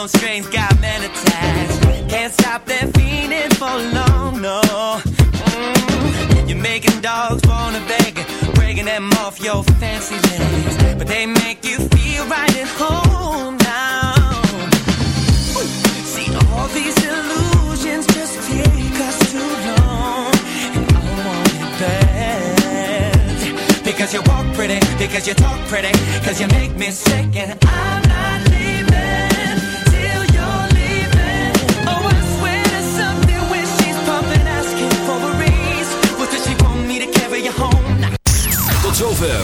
Those strings got men attached. Can't stop their feeling for long, no. Mm. You're making dogs wanna beg, breaking them off your fancy legs, but they make you feel right at home now. See all these illusions just take us too long, and I want it bad because you walk pretty, because you talk pretty, because you make me sick, and I'm not.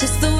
just the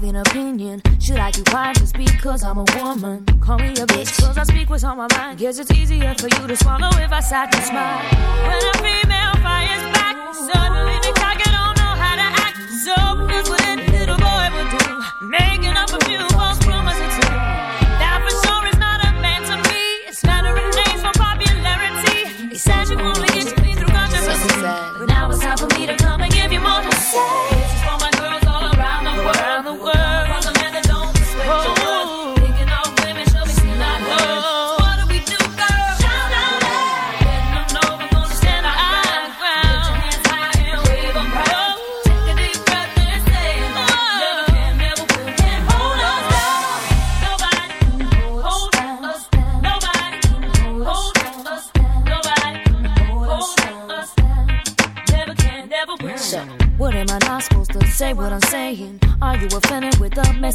Have an opinion? Should I keep quiet just because I'm a woman? Call me a bitch, cause I speak what's on my mind. Guess it's easier for you to swallow if I sat and smile. When a female fires back, suddenly the cocky don't know how to act. So, here's what any little boy would do. Making up a few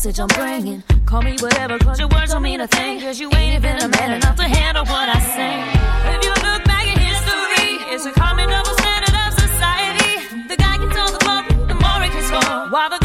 message I'm bringing? Call me whatever, cause your words don't mean a thing. Cause you ain't even a man enough to handle what I say. If you look back at history, it's a common double standard of society. The guy can tell the fuck, the more he can score. While the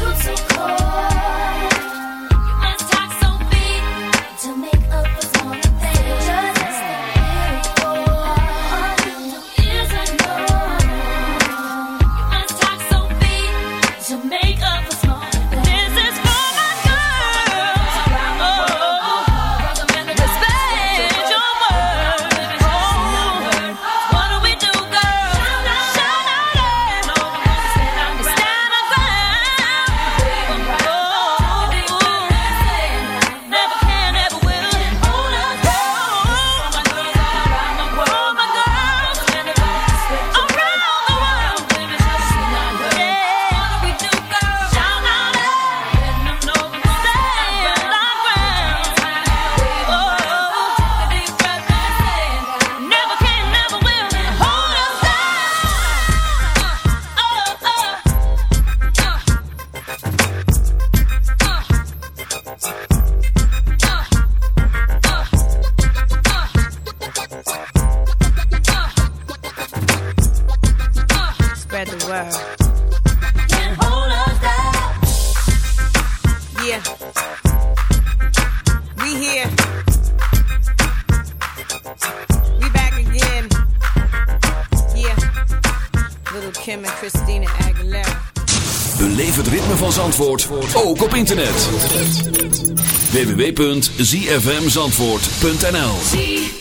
you too close. We here. We back again. Yeah. Little Kim and Christina Aguilera. Beleef het ritme van Zandvoort, ook op internet. www.zfmzandvoort.nl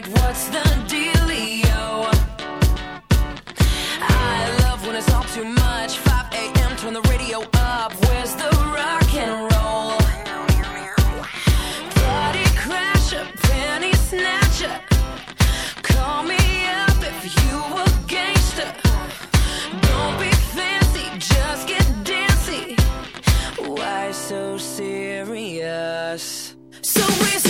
right, what's the dealio? I love when it's all too much. 5 a.m., turn the radio up. Where's the rock and roll? Party crasher, penny snatcher. Call me up if you a gangster. Don't be fancy, just get dancy. Why so serious? So we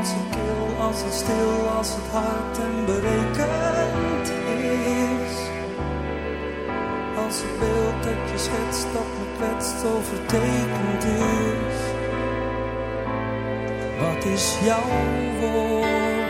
Als het kil, als het stil, als het hard en berekend is. Als het beeld dat je schetst, dat me kwetst, overtekend is. Wat is jouw woord?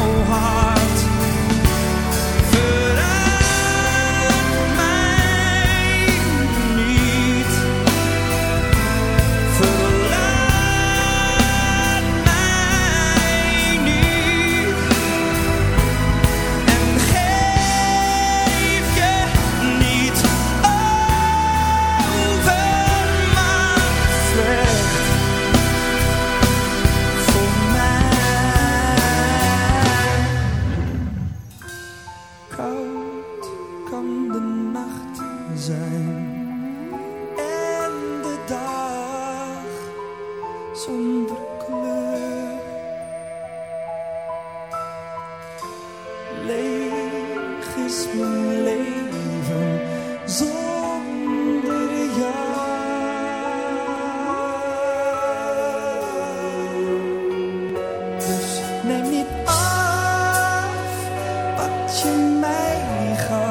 一切美好。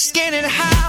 standing high